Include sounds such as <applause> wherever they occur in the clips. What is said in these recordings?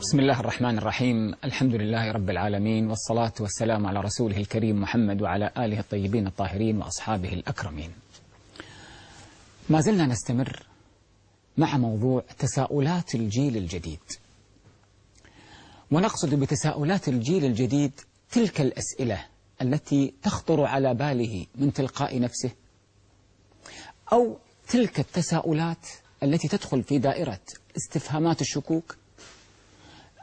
بسم الله الرحمن الرحيم. الحمد لله رب العالمين والصلاة والسلام على رسوله الكريم محمد وعلى آله الطيبين الطاهرين وأصحابه الأكرمين. ما زلنا نستمر مع موضوع تساؤلات الجيل الجديد. ونقصد بتساؤلات الجيل الجديد تلك الأسئلة التي تخطر على باله من تلقاء نفسه أو تلك التساؤلات التي تدخل في دائرة استفهامات الشكوك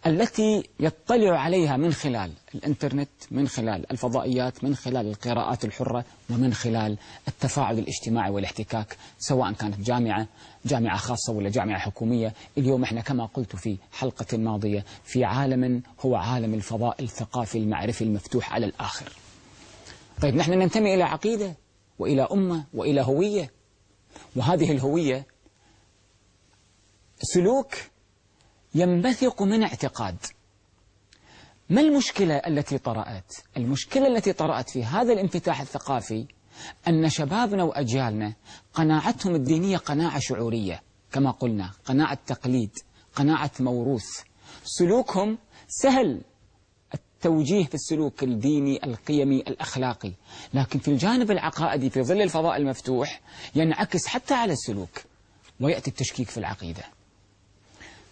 التي يطلع عليها من خلال الإنترنت من خلال الفضائيات من خلال القراءات الحرة ومن خلال التفاعل الاجتماعي والاحتكاك سواء كانت جامعة جامعة خاصة ولا جامعة حكومية. اليوم إحنا كما قلت في حلقة ماضية في عالم هو عالم الفضاء الثقافي المعرفي المفتوح على الآخر. طيب نحن ننتمي إلى عقيدة وإلى أمة وإلى هوية وهذه الهوية سلوك ينبثق من اعتقاد. ما المشكلة التي طرأت؟ المشكلة التي طرأت في هذا الانفتاح الثقافي أن شبابنا وأجيالنا قناعتهم الدينية قناعة شعورية كما قلنا قناعة تقليد قناعة موروث. سلوكهم سهل التوجيه في السلوك الديني القيمي الأخلاقي. لكن في الجانب العقائدي في ظل الفضاء المفتوح ينعكس حتى على السلوك ويأتي التشكيك في العقيدة.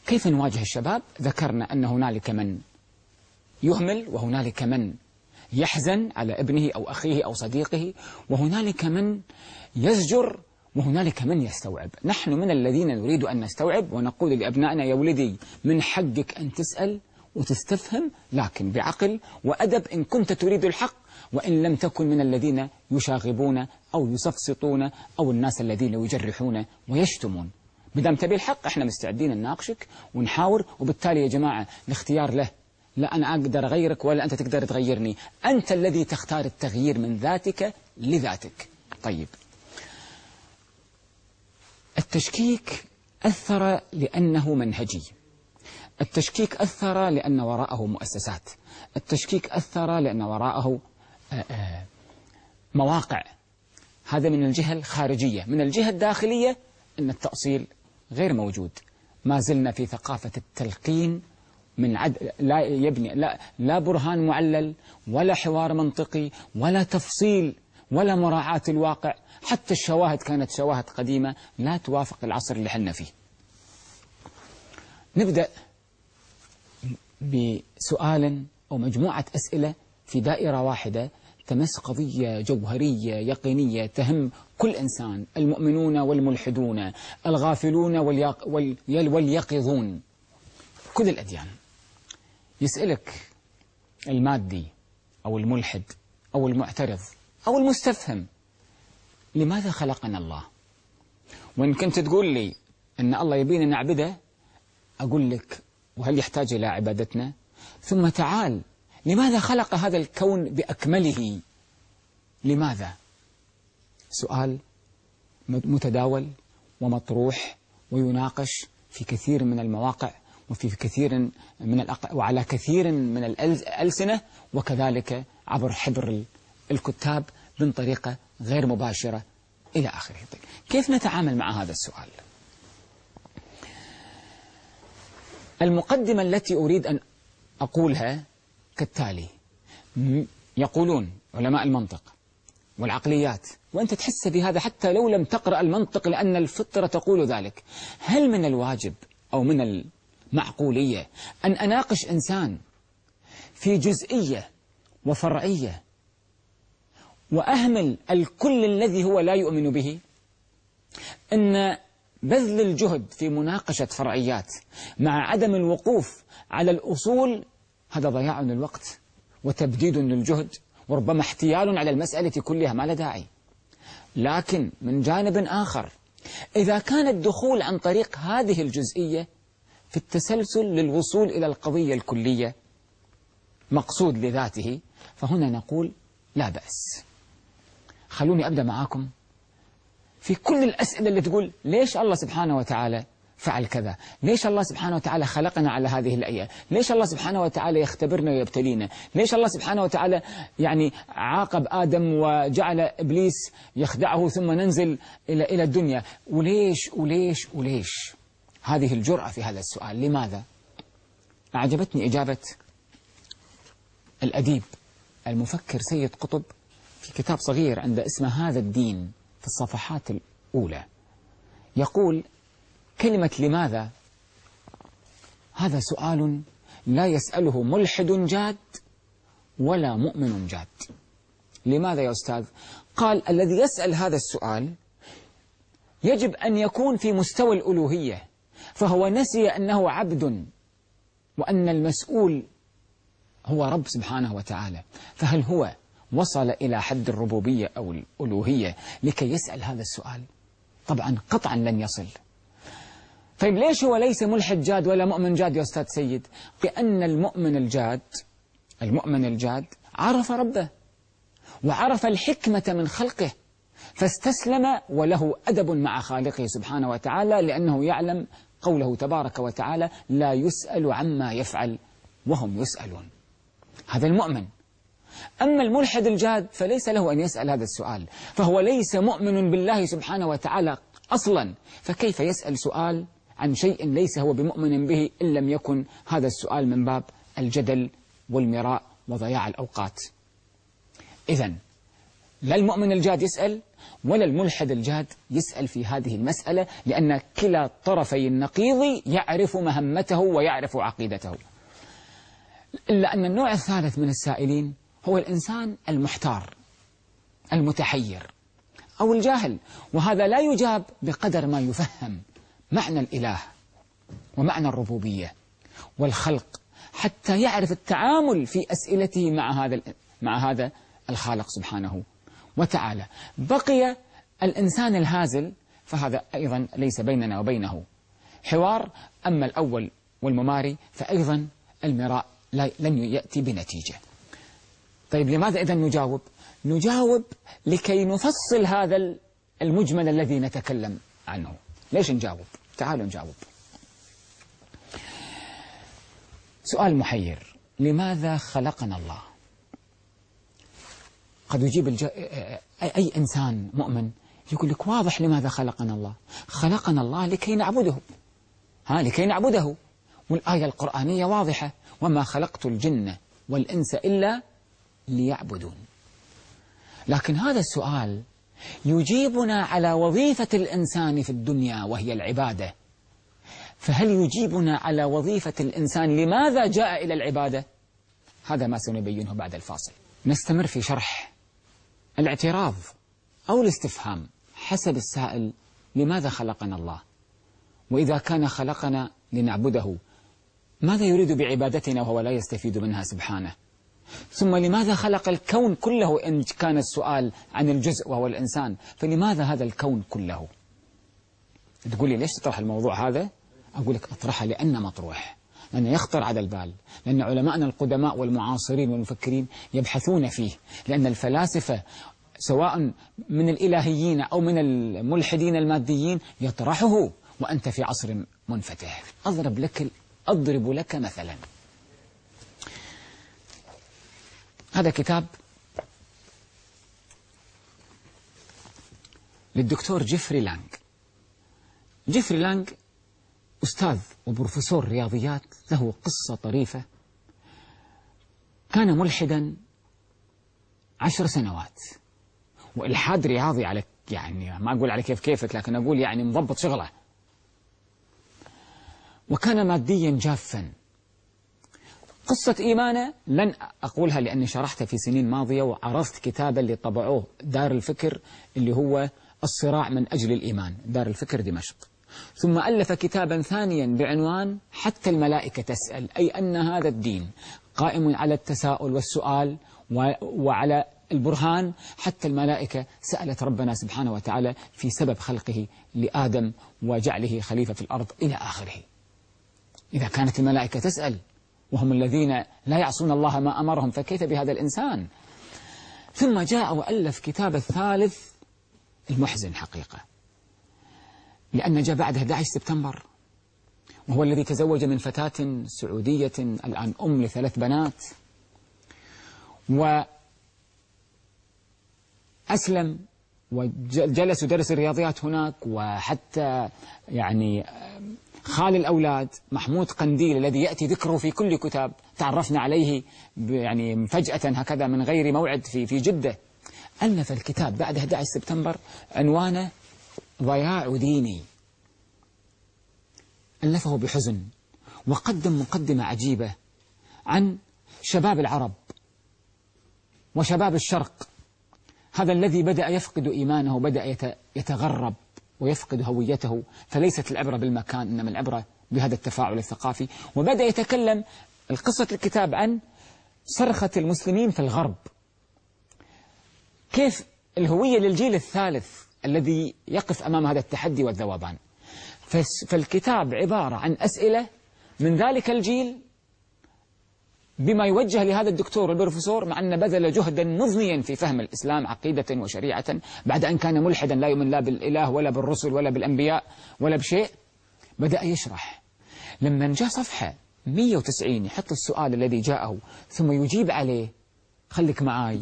كيف نواجه الشباب؟ ذكرنا أن هنالك من يهمل وهنالك من يحزن على ابنه أو أخيه أو صديقه وهنالك من يزجر وهنالك من يستوعب. نحن من الذين نريد أن نستوعب ونقول لأبنائنا يا ولدي من حقك أن تسأل وتستفهم لكن بعقل وأدب إن كنت تريد الحق وإن لم تكن من الذين يشاغبون أو يسفسطون أو الناس الذين يجرحون ويشتمون. بدم تبي الحق إحنا مستعدين نناقشك ونحاور وبالتالي يا جماعة الاختيار له. لا أنا أقدر أغيرك ولا أنت تقدر تغيرني. أنت الذي تختار التغيير من ذاتك لذاتك. طيب. التشكيك أثر لأنه منهجي. التشكيك أثر لأن وراءه مؤسسات. التشكيك أثر لأن وراءه مواقع. هذا من الجهة الخارجية. من الجهة الداخلية أن التأصيل غير موجود. ما زلنا في ثقافة التلقين من عد لا يبني لا لا برهان معلل ولا حوار منطقي ولا تفصيل ولا مراعاة الواقع. حتى الشواهد كانت شواهد قديمة لا توافق العصر اللي حنا فيه. نبدأ بسؤال أو مجموعة أسئلة في دائرة واحدة تمس قضية جوهرية يقينية تهم كل إنسان المؤمنون والملحدون الغافلون واليقظون كل الأديان. يسألك المادي أو الملحد أو المعترض أو المستفهم لماذا خلقنا الله؟ وإن كنت تقول لي أن الله يبينا نعبده أقول لك وهل يحتاج إلى عبادتنا؟ ثم تعال لماذا خلق هذا الكون بأكمله؟ لماذا؟ سؤال متداول ومطروح ويناقش في كثير من المواقع وفي كثير من الأق... وعلى كثير من الألسنة وكذلك عبر حبر الكتاب من طريقة غير مباشرة إلى آخره. طيب كيف نتعامل مع هذا السؤال؟ المقدمة التي أريد أن أقولها كالتالي. يقولون علماء المنطق والعقليات وأنت تحس بهذا حتى لو لم تقرأ المنطق لأن الفطرة تقول ذلك. هل من الواجب أو من المعقولية أن أناقش إنسان في جزئية وفرعية وأهمل الكل الذي هو لا يؤمن به؟ أن بذل الجهد في مناقشة فرعيات مع عدم الوقوف على الأصول هذا ضياع للوقت وتبديد للجهد وربما احتيال على المسألة كلها ما لا داعي. لكن من جانب آخر إذا كان الدخول عن طريق هذه الجزئية في التسلسل للوصول إلى القضية الكلية مقصود لذاته فهنا نقول لا بأس. خلوني أبدأ معاكم في كل الأسئلة اللي تقول ليش الله سبحانه وتعالى فعل كذا. ليش الله سبحانه وتعالى خلقنا على هذه الأيام ليش الله سبحانه وتعالى يختبرنا ويبتلينا؟ ليش الله سبحانه وتعالى يعني عاقب آدم وجعل إبليس يخدعه ثم ننزل إلى إلى الدنيا؟ وليش وليش وليش؟ هذه الجرأة في هذا السؤال. لماذا؟ أعجبتني إجابة الأديب المفكر سيد قطب في كتاب صغير عنده اسمه هذا الدين في الصفحات الأولى. يقول كلمة لماذا؟ هذا سؤال لا يسأله ملحد جاد ولا مؤمن جاد. لماذا يا أستاذ؟ قال الذي يسأل هذا السؤال يجب أن يكون في مستوى الألوهية فهو نسي أنه عبد وأن المسؤول هو رب سبحانه وتعالى. فهل هو وصل إلى حد الربوبية أو الألوهية لكي يسأل هذا السؤال؟ طبعا قطعا لن يصل. طيب ليش هو ليس ملحد جاد ولا مؤمن جاد يا أستاذ سيد؟ لأن المؤمن الجاد المؤمن الجاد عرف ربه وعرف الحكمة من خلقه فاستسلم وله أدب مع خالقه سبحانه وتعالى لأنه يعلم قوله تبارك وتعالى لا يسأل عما يفعل وهم يسألون هذا المؤمن. أما الملحد الجاد فليس له أن يسأل هذا السؤال فهو ليس مؤمن بالله سبحانه وتعالى أصلا فكيف يسأل سؤال عن شيء ليس هو بمؤمن به إن لم يكن. هذا السؤال من باب الجدل والمراء وضياع الأوقات. إذا لا المؤمن الجاد يسأل ولا الملحد الجاد يسأل في هذه المسألة لأن كلا طرفي النقيض يعرف مهمته ويعرف عقيدته. إلا أن النوع الثالث من السائلين هو الإنسان المحتار المتحير أو الجاهل وهذا لا يجاب بقدر ما يفهم. معنى الإله ومعنى الربوبية والخلق حتى يعرف التعامل في أسئلته مع هذا مع هذا الخالق سبحانه وتعالى. بقي الإنسان الهازل فهذا أيضا ليس بيننا وبينه. حوار أما الأول والمماري فأيضا المراء لن يأتي بنتيجة. طيب لماذا إذا نجاوب؟ نجاوب لكي نفصل هذا المجمل الذي نتكلم عنه. ليش نجاوب؟ تعالوا نجاوب. سؤال محير. لماذا خلقنا الله؟ قد يجيب الج... أي إنسان مؤمن يقول لك واضح لماذا خلقنا الله. خلقنا الله لكي نعبده. ها لكي نعبده. والآية القرآنية واضحة. وما خلقت الجن والإنس إلا ليعبدون. لكن هذا السؤال يجيبنا على وظيفة الإنسان في الدنيا وهي العبادة. فهل يجيبنا على وظيفة الإنسان؟ لماذا جاء إلى العبادة؟ هذا ما سنبينه بعد الفاصل. نستمر في شرح الاعتراض أو الاستفهام حسب السائل لماذا خلقنا الله. وإذا كان خلقنا لنعبده ماذا يريد بعبادتنا وهو لا يستفيد منها سبحانه؟ ثم لماذا خلق الكون كله إن كان السؤال عن الجزء وهو الإنسان؟ فلماذا هذا الكون كله؟ تقولي ليش تطرح الموضوع هذا؟ أقول لك أطرحه لأنه مطروح لأنه يخطر على البال لأن علماءنا القدماء والمعاصرين والمفكرين يبحثون فيه لأن الفلاسفة سواء من الإلهيين أو من الملحدين الماديين يطرحه وأنت في عصر منفتح. أضرب لك أضرب لك مثلا. هذا كتاب للدكتور جيفري لانج جيفري لانج أستاذ وبروفيسور رياضيات له قصة طريفة. كان ملحدا عشر سنوات. وإلحاد رياضي على يعني ما أقول على كيف كيفك لكن أقول يعني مضبط شغله. وكان ماديا جافا. قصة إيمانه لن أقولها لأني شرحتها في سنين ماضية وعرضت كتابا اللي طبعوه دار الفكر اللي هو الصراع من أجل الإيمان دار الفكر دمشق. ثم ألف كتابا ثانيا بعنوان حتى الملائكة تسأل أي أن هذا الدين قائم على التساؤل والسؤال وعلى البرهان حتى الملائكة سألت ربنا سبحانه وتعالى في سبب خلقه لآدم وجعله خليفة في الأرض إلى آخره. إذا كانت الملائكة تسأل وهم الذين لا يعصون الله ما أمرهم فكيف بهذا الإنسان؟ ثم جاء وألف كتاب الثالث المحزن حقيقة لأن جاء بعد 11 سبتمبر وهو الذي تزوج من فتاة سعودية الآن أم لثلاث بنات وأسلم وجلس يدرس الرياضيات هناك وحتى يعني خال الأولاد محمود قنديل الذي يأتي ذكره في كل كتاب تعرفنا عليه يعني فجأة هكذا من غير موعد في في جدة. ألف الكتاب بعد 11 سبتمبر عنوانه ضياع ديني. ألفه بحزن وقدم مقدمة عجيبة عن شباب العرب وشباب الشرق. هذا الذي بدأ يفقد إيمانه بدأ يتغرب. ويفقد هويته فليست العبرة بالمكان إنما العبرة بهذا التفاعل الثقافي. وبدأ يتكلم القصة الكتاب عن صرخة المسلمين في الغرب. كيف الهوية للجيل الثالث الذي يقف أمام هذا التحدي والذوبان؟ فالكتاب عبارة عن أسئلة من ذلك الجيل بما يوجه لهذا الدكتور البروفيسور مع أن بذل جهدا مضنيا في فهم الإسلام عقيدة وشريعة بعد أن كان ملحدا لا يؤمن لا بالإله ولا بالرسل ولا بالأنبياء ولا بشيء. بدأ يشرح. لما جاء صفحة 190 يحط السؤال الذي جاءه ثم يجيب عليه خليك معاي.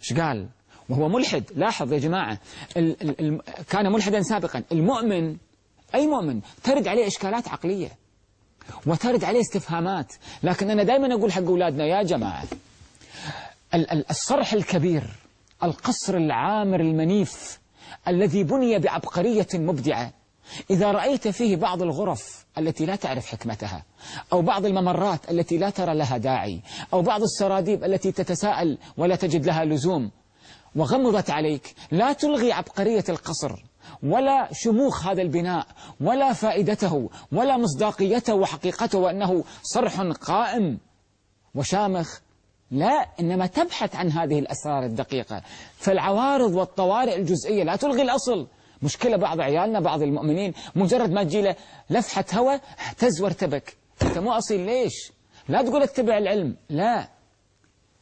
إيش قال؟ وهو ملحد. لاحظ يا جماعة ال ال كان ملحدا سابقا. المؤمن أي مؤمن ترد عليه إشكالات عقلية. وترد عليه استفهامات. لكن أنا دائما أقول حق أولادنا يا جماعة الصرح الكبير القصر العامر المنيف الذي بني بعبقرية مبدعة إذا رأيت فيه بعض الغرف التي لا تعرف حكمتها أو بعض الممرات التي لا ترى لها داعي أو بعض السراديب التي تتساءل ولا تجد لها لزوم وغمضت عليك لا تلغي عبقرية القصر. ولا شموخ هذا البناء ولا فائدته ولا مصداقيته وحقيقته وأنه صرح قائم وشامخ. لا إنما تبحث عن هذه الأسرار الدقيقة. فالعوارض والطوارئ الجزئية لا تلغي الأصل. مشكلة بعض عيالنا بعض المؤمنين مجرد ما تجي له لفحة هواء اهتز وارتبك. أنت مو أصيل ليش؟ لا تقول اتبع العلم لا.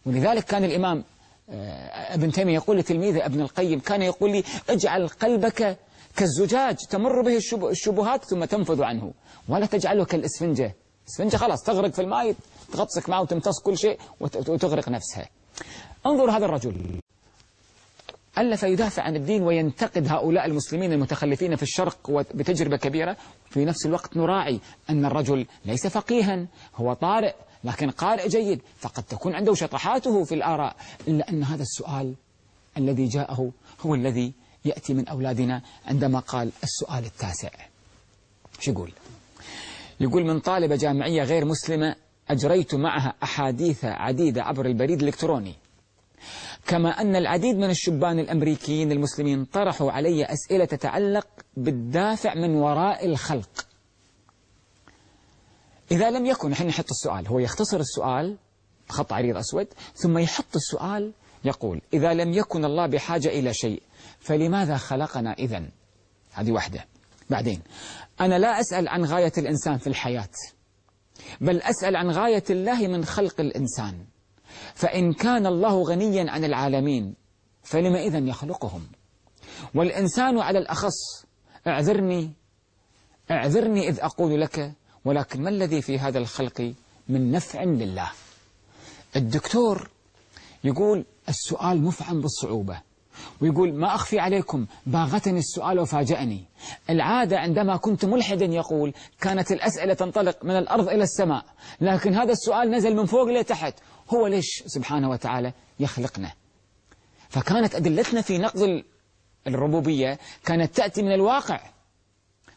ولذلك كان الإمام ابن تيمية يقول لتلميذه ابن القيم كان يقول لي اجعل قلبك كالزجاج تمر به الشبهات ثم تنفذ عنه. ولا تجعله كالإسفنجة. الإسفنجة خلاص تغرق في الماء تغطسك معه وتمتص كل شيء وتغرق نفسها. انظر هذا الرجل. ألف يدافع عن الدين وينتقد هؤلاء المسلمين المتخلفين في الشرق بتجربة كبيرة. في نفس الوقت نراعي أن الرجل ليس فقيها هو طارئ. لكن قارئ جيد فقد تكون عنده شطحاته في الآراء. إلا أن هذا السؤال الذي جاءه هو الذي يأتي من أولادنا عندما قال السؤال التاسع. شو يقول؟ يقول من طالبة جامعية غير مسلمة أجريت معها أحاديث عديدة عبر البريد الإلكتروني. كما أن العديد من الشبان الأمريكيين المسلمين طرحوا علي أسئلة تتعلق بالدافع من وراء الخلق. إذا لم يكن نحن نحط السؤال هو يختصر السؤال خط عريض أسود ثم يحط السؤال يقول إذا لم يكن الله بحاجة إلى شيء فلماذا خلقنا إذن؟ هذه واحدة. بعدين أنا لا أسأل عن غاية الإنسان في الحياة بل أسأل عن غاية الله من خلق الإنسان. فإن كان الله غنيا عن العالمين فلم إذن يخلقهم؟ والإنسان على الأخص اعذرني اعذرني إذ أقول لك ولكن ما الذي في هذا الخلق من نفع لله؟ الدكتور يقول السؤال مفعم بالصعوبة ويقول ما أخفي عليكم باغتني السؤال وفاجأني. العادة عندما كنت ملحدا يقول كانت الأسئلة تنطلق من الأرض إلى السماء لكن هذا السؤال نزل من فوق إلى تحت. هو ليش سبحانه وتعالى يخلقنا؟ فكانت أدلتنا في نقض الربوبية كانت تأتي من الواقع.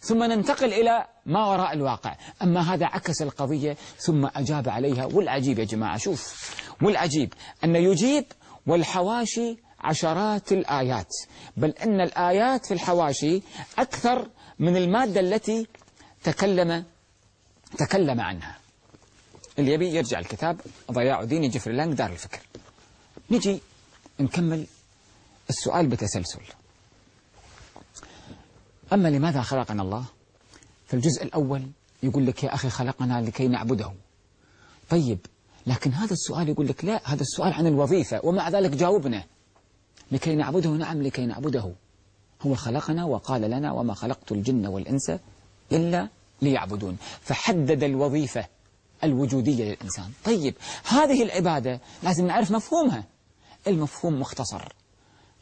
ثم ننتقل إلى ما وراء الواقع. أما هذا عكس القضية ثم أجاب عليها. والعجيب يا جماعة شوف والعجيب أن يجيب والحواشي عشرات الآيات. بل أن الآيات في الحواشي أكثر من المادة التي تكلم تكلم عنها. اللي يبي يرجع الكتاب ضياع ديني جيفري لانج دار الفكر. نجي نكمل السؤال بتسلسل. أما لماذا خلقنا الله؟ في الجزء الأول يقول لك يا أخي خلقنا لكي نعبده. طيب لكن هذا السؤال يقول لك لا هذا السؤال عن الوظيفة ومع ذلك جاوبنا. لكي نعبده نعم لكي نعبده. هو خلقنا وقال لنا وما خلقت الجن والإنس إلا ليعبدون. فحدد الوظيفة الوجودية للإنسان. طيب هذه العبادة لازم نعرف مفهومها. المفهوم مختصر.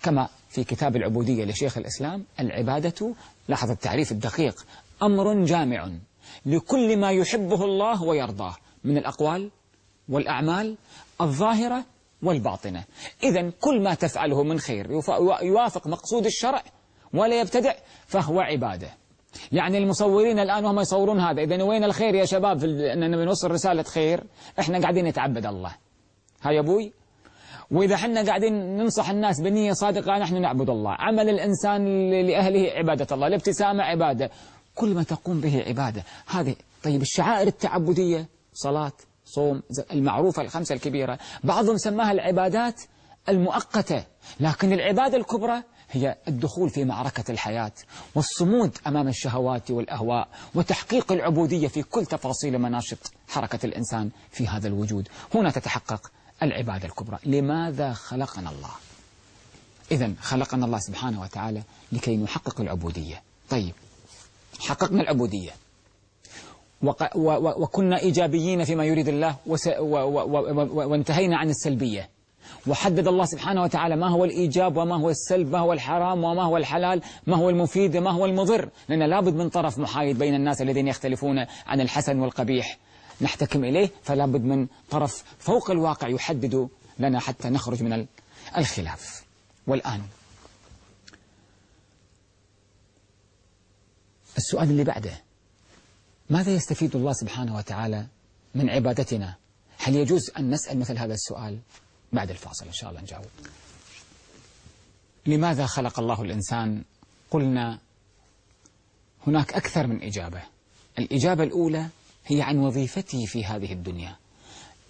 كما في كتاب العبودية لشيخ الإسلام العبادة لاحظ التعريف الدقيق أمر جامع لكل ما يحبه الله ويرضاه من الأقوال والأعمال الظاهرة والباطنة. إذا كل ما تفعله من خير يوافق مقصود الشرع ولا يبتدع فهو عبادة. يعني المصورين الآن وهم يصورون هذا إذا وين الخير يا شباب أننا بنوصل رسالة خير؟ إحنا قاعدين نتعبد الله. هاي أبوي؟ وإذا حنا قاعدين ننصح الناس بنية صادقة نحن نعبد الله. عمل الإنسان لأهله عبادة الله الابتسامة عبادة. كل ما تقوم به عبادة. هذه طيب الشعائر التعبدية صلاة صوم المعروفة الخمسة الكبيرة. بعضهم سماها العبادات المؤقتة. لكن العبادة الكبرى هي الدخول في معركة الحياة والصمود أمام الشهوات والأهواء وتحقيق العبودية في كل تفاصيل مناشط حركة الإنسان في هذا الوجود. هنا تتحقق العبادة الكبرى. لماذا خلقنا الله؟ إذا خلقنا الله سبحانه وتعالى لكي نحقق العبودية. طيب حققنا العبودية. وكنا إيجابيين فيما يريد الله وانتهينا عن السلبية. وحدد الله سبحانه وتعالى ما هو الإيجاب وما هو السلب ما هو الحرام وما هو الحلال ما هو المفيد وما هو المضر. لأن لابد من طرف محايد بين الناس الذين يختلفون عن الحسن والقبيح. نحتكم إليه فلا بد من طرف فوق الواقع يحدد لنا حتى نخرج من الخلاف. والآن السؤال اللي بعده ماذا يستفيد الله سبحانه وتعالى من عبادتنا؟ هل يجوز أن نسأل مثل هذا السؤال؟ بعد الفاصل إن شاء الله نجاوب. لماذا خلق الله الإنسان؟ قلنا هناك أكثر من إجابة. الإجابة الأولى هي عن وظيفته في هذه الدنيا.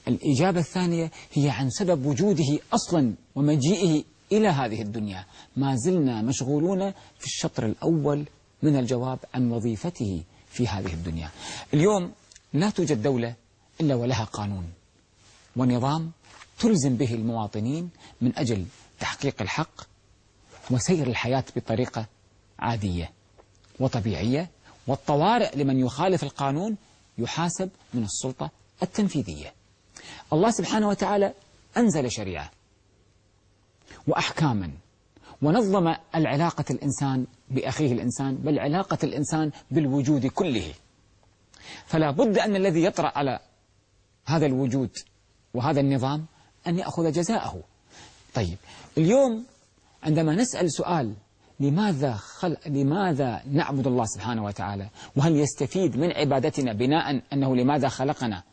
الإجابة الثانية هي عن سبب وجوده أصلا ومجيئه إلى هذه الدنيا. ما زلنا مشغولون في الشطر الأول من الجواب عن وظيفته في هذه الدنيا. اليوم لا توجد دولة إلا ولها قانون ونظام تلزم به المواطنين من أجل تحقيق الحق وسير الحياة بطريقة عادية وطبيعية. والطوارئ لمن يخالف القانون يحاسب من السلطة التنفيذية. الله سبحانه وتعالى أنزل شريعة وأحكاما ونظم العلاقة الإنسان بأخيه الإنسان بل علاقة الإنسان بالوجود كله. فلا بد أن الذي يطرأ على هذا الوجود وهذا النظام أن يأخذ جزاءه. طيب اليوم عندما نسأل سؤال لماذا خل... لماذا نعبد الله سبحانه وتعالى؟ وهل يستفيد من عبادتنا بناء أنه لماذا خلقنا؟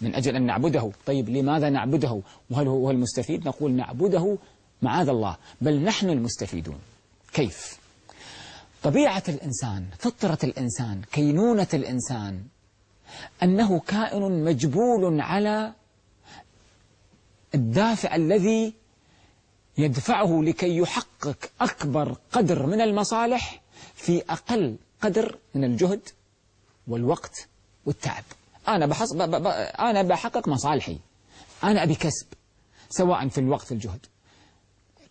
من أجل أن نعبده. طيب لماذا نعبده؟ وهل هو المستفيد؟ نقول نعبده معاذ الله. بل نحن المستفيدون. كيف؟ طبيعة الإنسان فطرة الإنسان كينونة الإنسان أنه كائن مجبول على الدافع الذي يدفعه لكي يحقق أكبر قدر من المصالح في أقل قدر من الجهد والوقت والتعب. أنا, بحص... ب... ب... أنا بحقق مصالحي. أنا أبي كسب سواء في الوقت الجهد.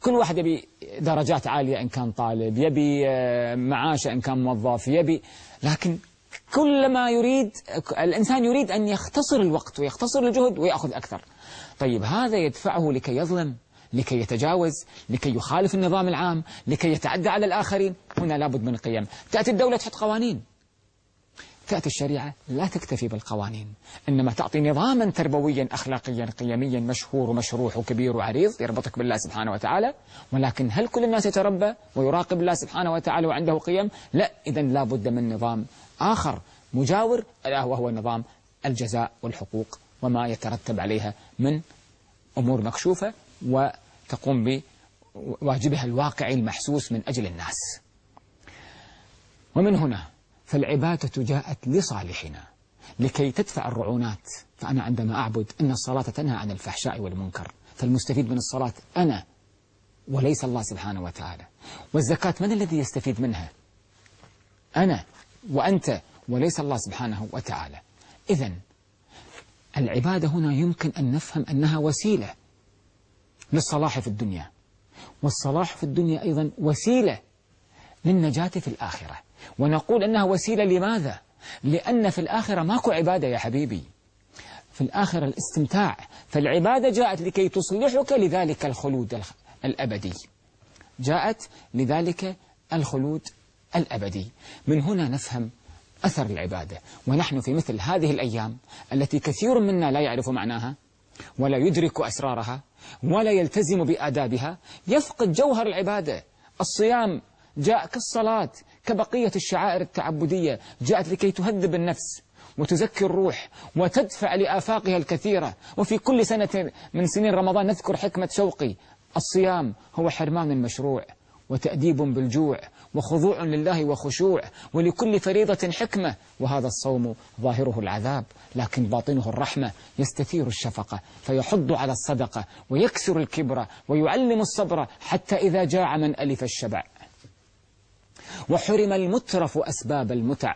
كل واحد يبي درجات عالية إن كان طالب يبي آه، معاش إن كان موظف يبي. لكن كل ما يريد الإنسان يريد أن يختصر الوقت ويختصر الجهد ويأخذ أكثر. طيب هذا يدفعه لكي يظلم لكي يتجاوز لكي يخالف النظام العام لكي يتعدى على الآخرين هنا لابد من القيم تأتي الدولة تحط قوانين. تأتي الشريعة لا تكتفي بالقوانين إنما تعطي نظاما تربويا أخلاقيا قيميا مشهور ومشروح وكبير وعريض يربطك بالله سبحانه وتعالى. ولكن هل كل الناس يتربى ويراقب الله سبحانه وتعالى وعنده قيم؟ لا إذا لا بد من نظام آخر مجاور ألا وهو نظام الجزاء والحقوق وما يترتب عليها من أمور مكشوفة وتقوم بواجبها الواقعي المحسوس من أجل الناس. ومن هنا فالعبادة جاءت لصالحنا لكي تدفع الرعونات. فأنا عندما أعبد أن الصلاة تنهى عن الفحشاء والمنكر فالمستفيد من الصلاة أنا وليس الله سبحانه وتعالى. والزكاة من الذي يستفيد منها؟ أنا وأنت وليس الله سبحانه وتعالى. إذا العبادة هنا يمكن أن نفهم أنها وسيلة للصلاح في الدنيا. والصلاح في الدنيا أيضا وسيلة للنجاة في الآخرة. ونقول أنها وسيلة لماذا؟ لأن في الآخرة ماكو عبادة يا حبيبي. في الآخرة الاستمتاع. فالعبادة جاءت لكي تصلحك لذلك الخلود الأبدي. جاءت لذلك الخلود الأبدي. من هنا نفهم أثر العبادة. ونحن في مثل هذه الأيام التي كثير منا لا يعرف معناها. ولا يدرك أسرارها ولا يلتزم بآدابها. يفقد جوهر العبادة. الصيام جاء كالصلاة كبقية الشعائر التعبدية. جاءت لكي تهذب النفس وتزكي الروح وتدفع لآفاقها الكثيرة. وفي كل سنة من سنين رمضان نذكر حكمة شوقي. الصيام هو حرمان مشروع. وتأديب بالجوع وخضوع لله وخشوع ولكل فريضة حكمة وهذا الصوم ظاهره العذاب لكن باطنه الرحمة يستثير الشفقة فيحض على الصدقة ويكسر الكبر ويعلم الصبر حتى إذا جاع من ألف الشبع. وحرم المترف أسباب المتع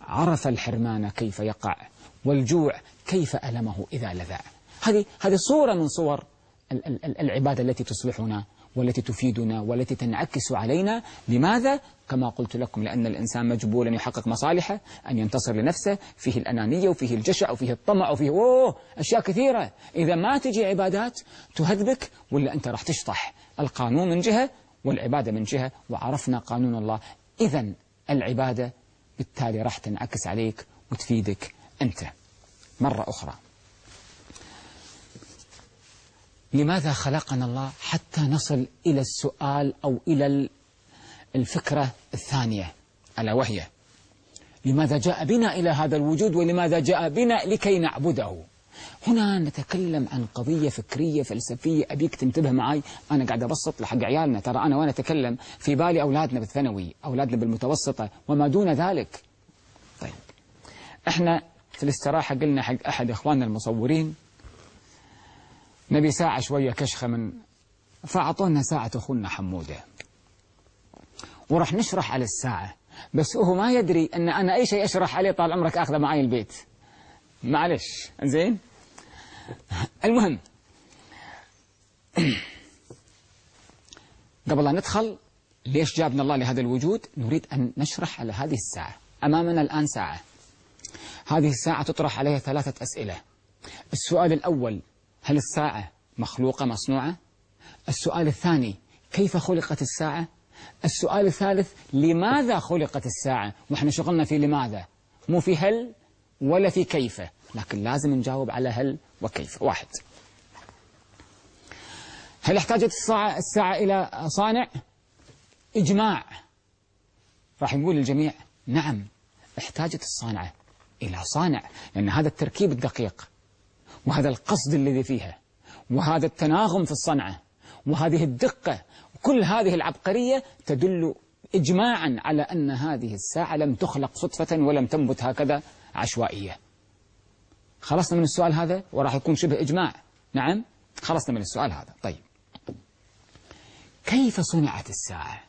عرف الحرمان كيف يقع والجوع كيف ألمه إذا لذع. هذه هذه صورة من صور العبادة التي تصلحنا والتي تفيدنا والتي تنعكس علينا. لماذا؟ كما قلت لكم لأن الإنسان مجبول أن يحقق مصالحه أن ينتصر لنفسه فيه الأنانية وفيه الجشع وفيه الطمع وفيه أوه! أشياء كثيرة. إذا ما تجي عبادات تهذبك ولا أنت راح تشطح؟ القانون من جهة والعبادة من جهة وعرفنا قانون الله. إذا العبادة بالتالي راح تنعكس عليك وتفيدك أنت. مرة أخرى. لماذا خلقنا الله حتى نصل إلى السؤال أو إلى الفكرة الثانية ألا وهي لماذا جاء بنا إلى هذا الوجود ولماذا جاء بنا لكي نعبده؟ هنا نتكلم عن قضية فكرية فلسفية. أبيك تنتبه معي أنا قاعد أبسط لحق عيالنا. ترى أنا وأنا أتكلم في بالي أولادنا بالثانوي أولادنا بالمتوسطة وما دون ذلك. طيب. إحنا في الاستراحة قلنا حق أحد إخواننا المصورين نبي ساعة شوية كشخة من فأعطونا ساعة أخونا حمودة. وراح نشرح على الساعة. بس هو ما يدري أن أنا أي شيء أشرح عليه طال عمرك أخذه معي البيت. معلش. زين المهم. <clears throat> قبل أن ندخل ليش جابنا الله لهذا الوجود؟ نريد أن نشرح على هذه الساعة. أمامنا الآن ساعة. هذه الساعة تطرح عليها ثلاثة أسئلة. السؤال الأول هل الساعة مخلوقة مصنوعة؟ السؤال الثاني كيف خلقت الساعة؟ السؤال الثالث لماذا خلقت الساعة؟ وإحنا شغلنا في لماذا؟ مو في هل ولا في كيف. لكن لازم نجاوب على هل وكيف. واحد. هل احتاجت الساعة, الساعة إلى صانع؟ إجماع. راح نقول للجميع نعم احتاجت الصانعة إلى صانع لأن هذا التركيب الدقيق. وهذا القصد الذي فيها وهذا التناغم في الصنعة وهذه الدقة كل هذه العبقرية تدل إجماعا على أن هذه الساعة لم تخلق صدفة ولم تنبت هكذا عشوائية. خلصنا من السؤال هذا وراح يكون شبه إجماع. نعم؟ خلصنا من السؤال هذا. طيب. كيف صنعت الساعة؟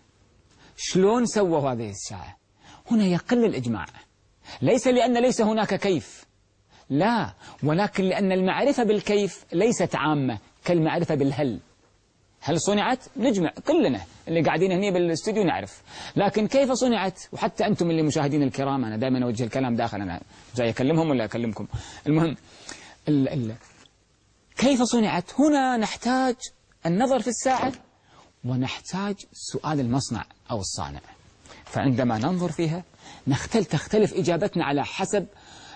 شلون سووا هذه الساعة؟ هنا يقل الإجماع. ليس لأن ليس هناك كيف. لا. ولكن لأن المعرفة بالكيف ليست عامة كالمعرفة بالهل. هل صنعت؟ نجمع كلنا. اللي قاعدين هنا بالاستوديو نعرف. لكن كيف صنعت؟ وحتى أنتم اللي مشاهدين الكرام أنا دائما أوجه الكلام داخل أنا جاي أكلمهم ولا أكلمكم؟ المهم ال ال كيف صنعت؟ هنا نحتاج النظر في الساعة ونحتاج سؤال المصنع أو الصانع. فعندما ننظر فيها نختل تختلف إجابتنا على حسب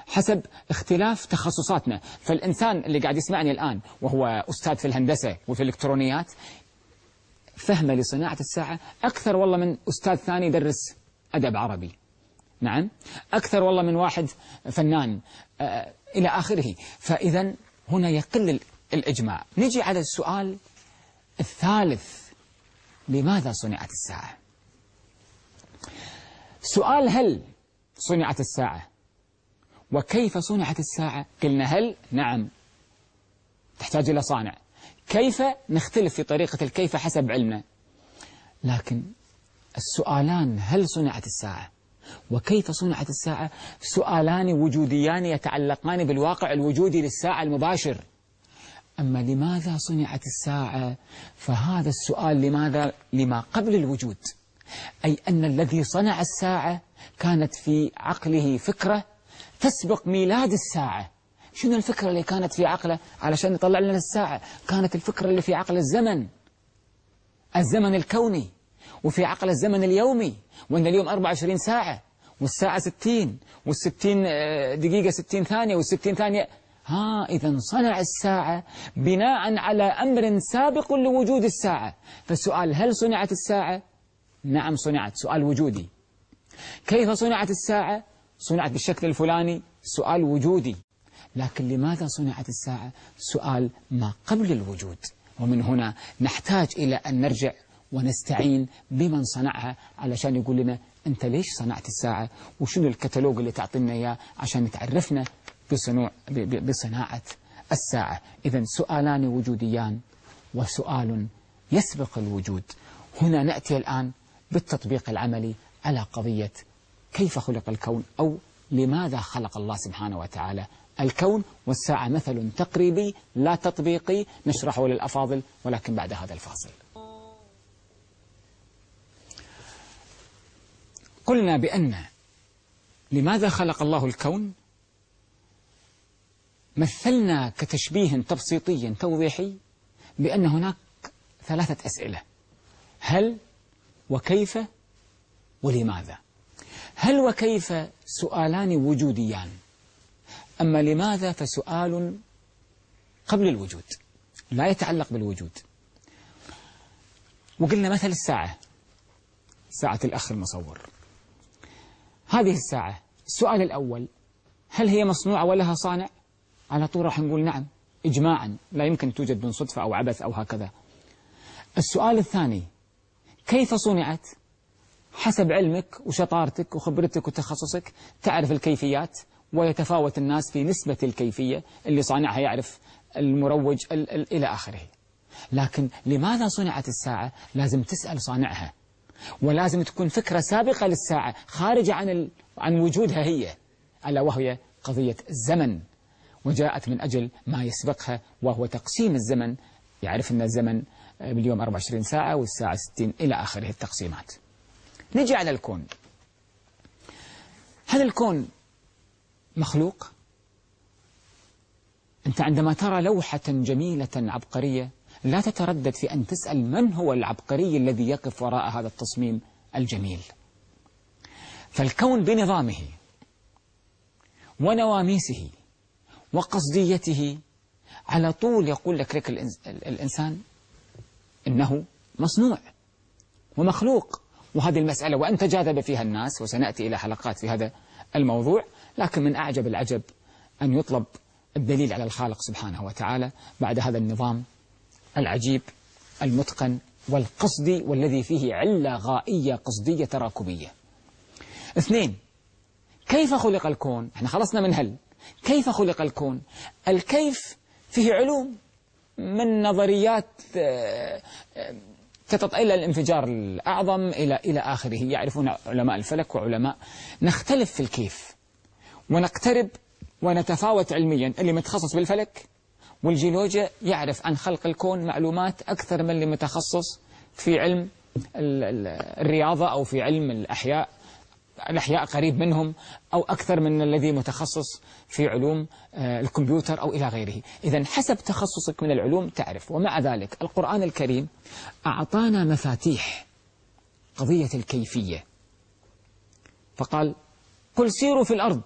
حسب اختلاف تخصصاتنا. فالإنسان اللي قاعد يسمعني الآن وهو أستاذ في الهندسة وفي الإلكترونيات فهمه لصناعة الساعة أكثر والله من أستاذ ثاني يدرس أدب عربي. نعم؟ أكثر والله من واحد فنان آه إلى آخره. فإذا هنا يقل الإجماع. نجي على السؤال الثالث. لماذا صنعت الساعة؟ سؤال هل صنعت الساعة وكيف صنعت الساعة؟ قلنا هل نعم. تحتاج إلى صانع. كيف نختلف في طريقة الكيف حسب علمنا؟ لكن السؤالان هل صنعت الساعة؟ وكيف صنعت الساعة؟ سؤالان وجوديان يتعلقان بالواقع الوجودي للساعة المباشر. أما لماذا صنعت الساعة؟ فهذا السؤال لماذا؟ لما قبل الوجود. أي أن الذي صنع الساعة كانت في عقله فكرة تسبق ميلاد الساعة. شنو الفكرة اللي كانت في عقله علشان يطلع لنا الساعة؟ كانت الفكرة اللي في عقل الزمن. الزمن الكوني. وفي عقل الزمن اليومي. وأن اليوم 24 ساعة. والساعة ستين. والستين آه، دقيقة ستين ثانية. والستين ثانية. ها إذا صنع الساعة بناء على أمر سابق لوجود الساعة. فالسؤال هل صنعت الساعة؟ نعم صنعت. سؤال وجودي. كيف صنعت الساعة؟ صنعت بالشكل الفلاني سؤال وجودي. لكن لماذا صنعت الساعة؟ سؤال ما قبل الوجود. ومن هنا نحتاج إلى أن نرجع ونستعين بمن صنعها علشان يقول لنا أنت ليش صنعت الساعة؟ وشنو الكتالوج اللي تعطينا إياه عشان تعرفنا بصنوع بصناعة الساعة. إذا سؤالان وجوديان وسؤال يسبق الوجود. هنا نأتي الآن بالتطبيق العملي على قضية كيف خلق الكون أو لماذا خلق الله سبحانه وتعالى الكون والساعة مثل تقريبي لا تطبيقي نشرحه للأفاضل ولكن بعد هذا الفاصل. قلنا بأن لماذا خلق الله الكون؟ مثلنا كتشبيه تبسيطي توضيحي بأن هناك ثلاثة أسئلة. هل وكيف ولماذا؟ هل وكيف سؤالان وجوديان؟ أما لماذا فسؤال قبل الوجود؟ لا يتعلق بالوجود. وقلنا مثل الساعة ساعة الأخ المصور. هذه الساعة السؤال الأول هل هي مصنوعة ولها صانع؟ على طول راح نقول نعم إجماعا لا يمكن توجد من صدفة أو عبث أو هكذا. السؤال الثاني كيف صنعت؟ حسب علمك وشطارتك وخبرتك وتخصصك تعرف الكيفيات ويتفاوت الناس في نسبة الكيفية اللي صانعها يعرف المروج ال ال إلى آخره. لكن لماذا صنعت الساعة؟ لازم تسأل صانعها. ولازم تكون فكرة سابقة للساعة خارجة عن, عن وجودها هي. ألا وهي قضية الزمن. وجاءت من أجل ما يسبقها وهو تقسيم الزمن. يعرف أن الزمن باليوم 24 ساعة والساعة 60 إلى آخره التقسيمات. نجي على الكون. هل الكون مخلوق؟ أنت عندما ترى لوحة جميلة عبقرية لا تتردد في أن تسأل من هو العبقري الذي يقف وراء هذا التصميم الجميل. فالكون بنظامه ونواميسه وقصديته على طول يقول لك لك الإنسان إنه مصنوع ومخلوق. وهذه المسألة وأن تجاذب فيها الناس وسنأتي إلى حلقات في هذا الموضوع لكن من أعجب العجب أن يطلب الدليل على الخالق سبحانه وتعالى بعد هذا النظام العجيب المتقن والقصدي والذي فيه علة غائية قصدية تراكبية اثنين كيف خلق الكون؟ إحنا خلصنا من هل. كيف خلق الكون؟ الكيف فيه علوم من نظريات تتط إلى الانفجار الأعظم إلى إلى آخره. يعرفون علماء الفلك وعلماء. نختلف في الكيف. ونقترب ونتفاوت علميا. اللي متخصص بالفلك والجيولوجيا يعرف عن خلق الكون معلومات أكثر من اللي متخصص في علم الرياضة أو في علم الأحياء. الأحياء قريب منهم أو أكثر من الذي متخصص في علوم آه، الكمبيوتر أو إلى غيره. إذا حسب تخصصك من العلوم تعرف. ومع ذلك القرآن الكريم أعطانا مفاتيح قضية الكيفية. فقال قل سيروا في الأرض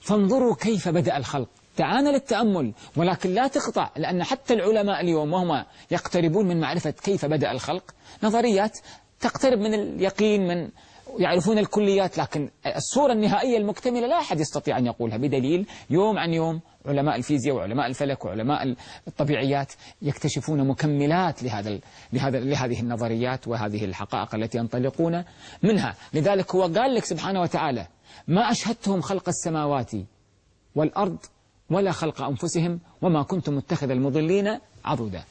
فانظروا كيف بدأ الخلق. تعال للتأمل ولكن لا تقطع لأن حتى العلماء اليوم وهم يقتربون من معرفة كيف بدأ الخلق نظريات تقترب من اليقين من يعرفون الكليات لكن الصورة النهائية المكتملة لا أحد يستطيع أن يقولها. بدليل يوم عن يوم علماء الفيزياء وعلماء الفلك وعلماء الطبيعيات يكتشفون مكملات لهذا لهذا لهذه النظريات وهذه الحقائق التي ينطلقون منها. لذلك هو قال لك سبحانه وتعالى ما أشهدتهم خلق السماوات والأرض ولا خلق أنفسهم وما كنت متخذ المضلين عضدا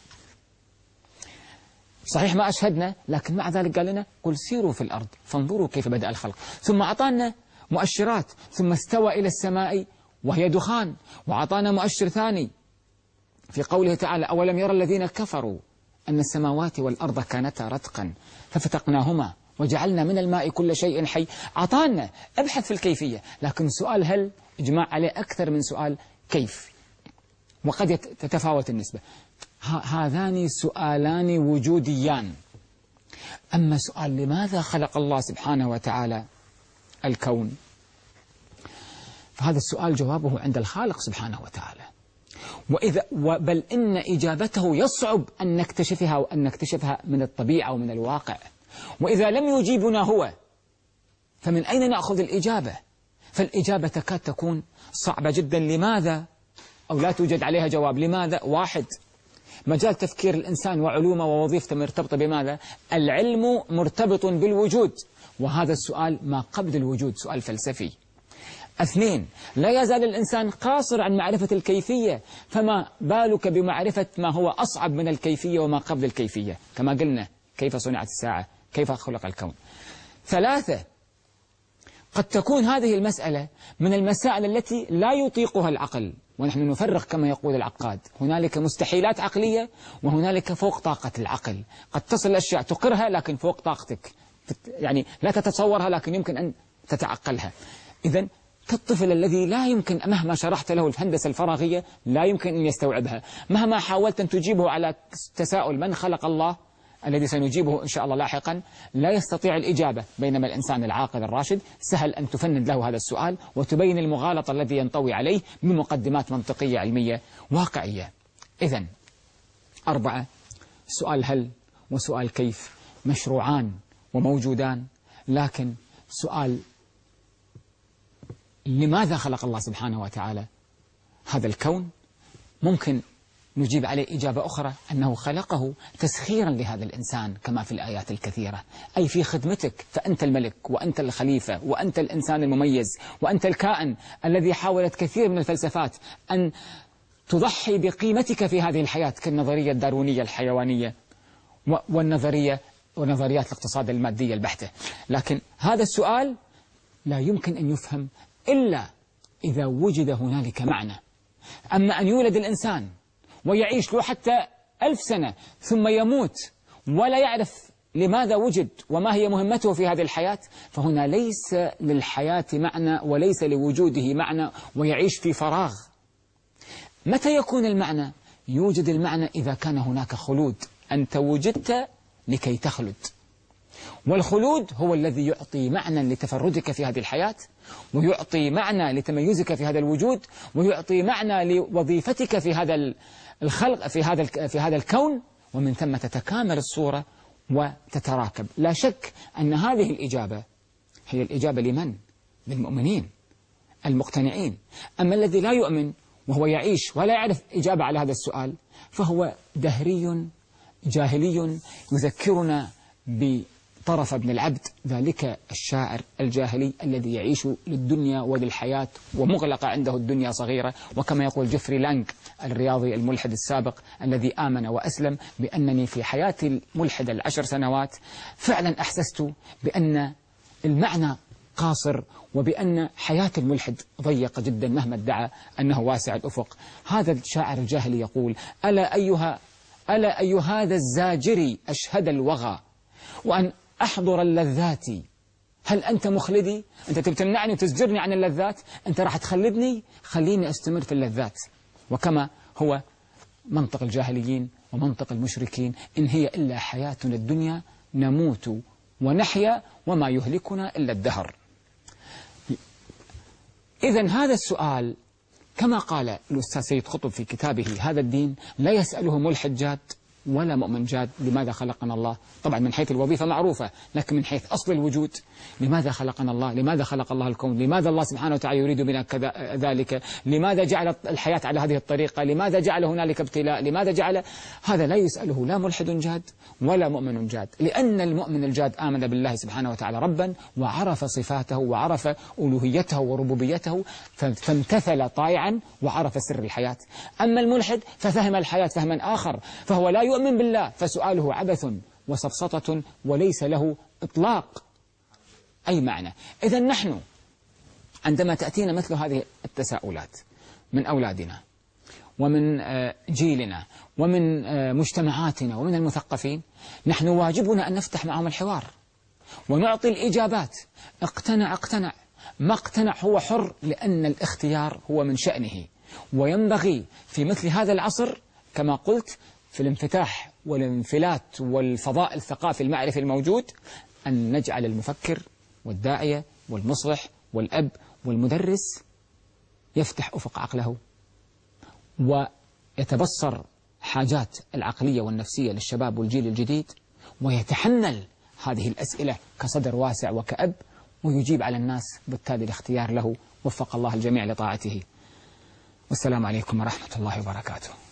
صحيح ما أشهدنا لكن مع ذلك قال لنا قل سيروا في الأرض فانظروا كيف بدأ الخلق. ثم أعطانا مؤشرات ثم استوى إلى السماء وهي دخان وأعطانا مؤشر ثاني. في قوله تعالى أولم يرى الذين كفروا أن السماوات والأرض كانتا رتقا ففتقناهما وجعلنا من الماء كل شيء حي. أعطانا ابحث في الكيفية لكن سؤال هل إجماع عليه أكثر من سؤال كيف؟ وقد تتفاوت النسبة. هذان سؤالان وجوديان. أما سؤال لماذا خلق الله سبحانه وتعالى الكون؟ فهذا السؤال جوابه عند الخالق سبحانه وتعالى. وإذا بل إن إجابته يصعب أن نكتشفها وأن نكتشفها من الطبيعة ومن الواقع. وإذا لم يجيبنا هو فمن أين نأخذ الإجابة؟ فالإجابة تكاد تكون صعبة جدا. لماذا؟ أو لا توجد عليها جواب. لماذا؟ واحد مجال تفكير الإنسان وعلومه ووظيفته مرتبطة بماذا؟ العلم مرتبط بالوجود. وهذا السؤال ما قبل الوجود سؤال فلسفي. اثنين لا يزال الإنسان قاصر عن معرفة الكيفية فما بالك بمعرفة ما هو أصعب من الكيفية وما قبل الكيفية؟ كما قلنا كيف صنعت الساعة؟ كيف خلق الكون؟ ثلاثة قد تكون هذه المسألة من المسائل التي لا يطيقها العقل ونحن نفرق كما يقول العقاد. هنالك مستحيلات عقلية وهنالك فوق طاقة العقل. قد تصل الأشياء تقرها لكن فوق طاقتك. يعني لا تتصورها لكن يمكن أن تتعقلها. إذا كالطفل الذي لا يمكن مهما شرحت له الهندسة الفراغية لا يمكن أن يستوعبها. مهما حاولت أن تجيبه على تساؤل من خلق الله الذي سنجيبه إن شاء الله لاحقا. لا يستطيع الإجابة بينما الإنسان العاقل الراشد سهل أن تفند له هذا السؤال وتبين المغالطة الذي ينطوي عليه بمقدمات منطقية علمية واقعية. إذا أربعة سؤال هل وسؤال كيف مشروعان وموجودان لكن سؤال لماذا خلق الله سبحانه وتعالى؟ هذا الكون ممكن نجيب عليه إجابة أخرى أنه خلقه تسخيرا لهذا الإنسان كما في الآيات الكثيرة. أي في خدمتك فأنت الملك وأنت الخليفة وأنت الإنسان المميز وأنت الكائن الذي حاولت كثير من الفلسفات أن تضحي بقيمتك في هذه الحياة كالنظرية الداروينية الحيوانية والنظرية ونظريات الاقتصاد المادية البحتة. لكن هذا السؤال لا يمكن أن يفهم إلا إذا وجد هنالك معنى. أما أن يولد الإنسان ويعيش له حتى ألف سنة ثم يموت ولا يعرف لماذا وجد وما هي مهمته في هذه الحياة فهنا ليس للحياة معنى وليس لوجوده معنى ويعيش في فراغ. متى يكون المعنى؟ يوجد المعنى إذا كان هناك خلود. أنت وجدت لكي تخلد. والخلود هو الذي يعطي معنى لتفردك في هذه الحياة ويعطي معنى لتميزك في هذا الوجود ويعطي معنى لوظيفتك في هذا الخلق في هذا في هذا الكون ومن ثم تتكامل الصورة وتتراكب لا شك أن هذه الإجابة هي الإجابة لمن؟ للمؤمنين المقتنعين أما الذي لا يؤمن وهو يعيش ولا يعرف إجابة على هذا السؤال فهو دهري جاهلي يذكرنا طرفة ابن العبد ذلك الشاعر الجاهلي الذي يعيش للدنيا وللحياة ومغلقة عنده الدنيا صغيرة. وكما يقول جيفري لانج الرياضي الملحد السابق الذي آمن وأسلم بأنني في حياتي الملحدة العشر سنوات فعلا أحسست بأن المعنى قاصر وبأن حياة الملحد ضيقة جدا مهما ادعى أنه واسع الأفق. هذا الشاعر الجاهلي يقول ألا أيها ألا أي هذا الزاجري أشهد الوغى وأن أحضر اللذات. هل أنت مخلدي؟ أنت تمنعني وتزجرني عن اللذات؟ أنت راح تخلدني؟ خليني أستمر في اللذات. وكما هو منطق الجاهليين ومنطق المشركين إن هي إلا حياتنا الدنيا نموت ونحيا وما يهلكنا إلا الدهر. إذا هذا السؤال كما قال الأستاذ سيد قطب في كتابه هذا الدين لا يسأله ملحد جاد ولا مؤمن جاد لماذا خلقنا الله؟ طبعا من حيث الوظيفة معروفة لكن من حيث أصل الوجود. لماذا خلقنا الله؟ لماذا خلق الله الكون؟ لماذا الله سبحانه وتعالى يريد منا كذا ذلك؟ لماذا جعل الحياة على هذه الطريقة؟ لماذا جعل هنالك ابتلاء؟ لماذا جعل؟ هذا لا يسأله لا ملحد جاد ولا مؤمن جاد لأن المؤمن الجاد آمن بالله سبحانه وتعالى ربا وعرف صفاته وعرف ألوهيته وربوبيته فامتثل طائعا وعرف سر الحياة. أما الملحد ففهم الحياة فهما آخر فهو لا يؤمن بالله فسؤاله عبث وسفسطة وليس له إطلاق. أي معنى؟ إذا نحن عندما تأتينا مثل هذه التساؤلات من أولادنا ومن آه، جيلنا ومن آه، مجتمعاتنا ومن المثقفين نحن واجبنا أن نفتح معهم الحوار ونعطي الإجابات. اقتنع اقتنع. ما اقتنع هو حر لأن الاختيار هو من شأنه. وينبغي في مثل هذا العصر كما قلت في الانفتاح والانفلات والفضاء الثقافي المعرفي الموجود أن نجعل المفكر والداعية والمصلح والأب والمدرس يفتح أفق عقله ويتبصر حاجات العقلية والنفسية للشباب والجيل الجديد ويتحمل هذه الأسئلة كصدر واسع وكأب ويجيب على الناس بالتالي الاختيار له وفق الله الجميع لطاعته. والسلام عليكم ورحمة الله وبركاته.